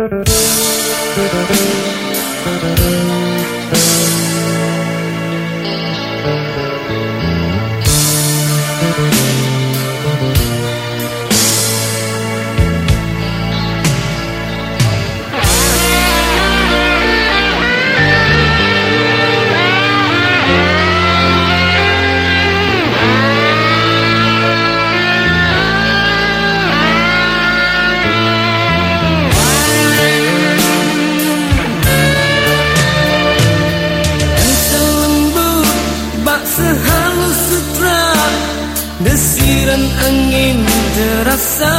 Thank you. Desiran angin terasa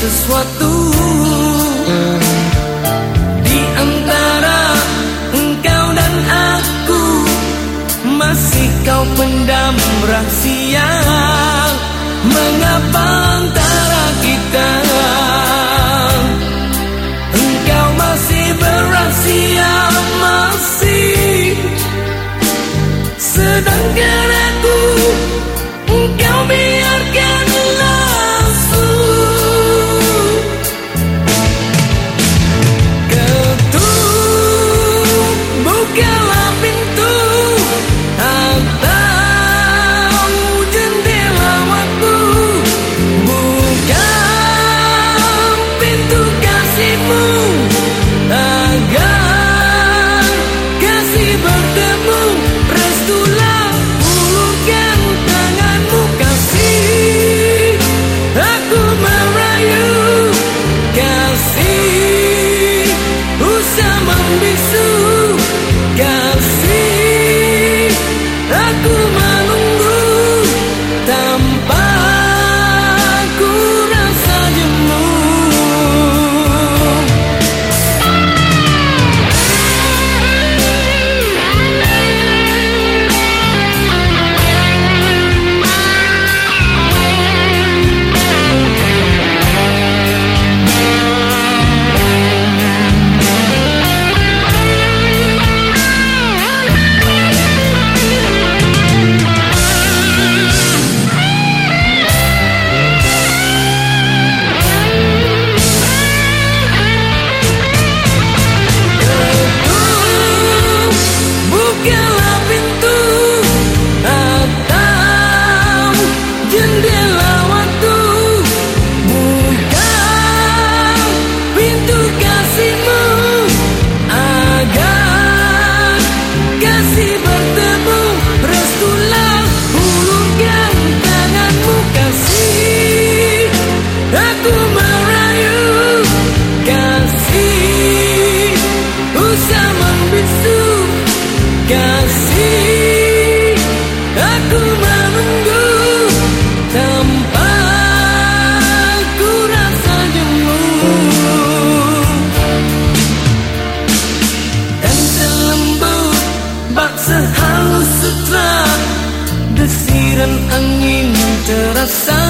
sesuatu Di antara engkau dan aku. Masih kau pendam rahasia. Mengapa antara kita? Engkau masih berasia Masih Sedangkan soon. Bak sehalus sutra Desiran angin terasa.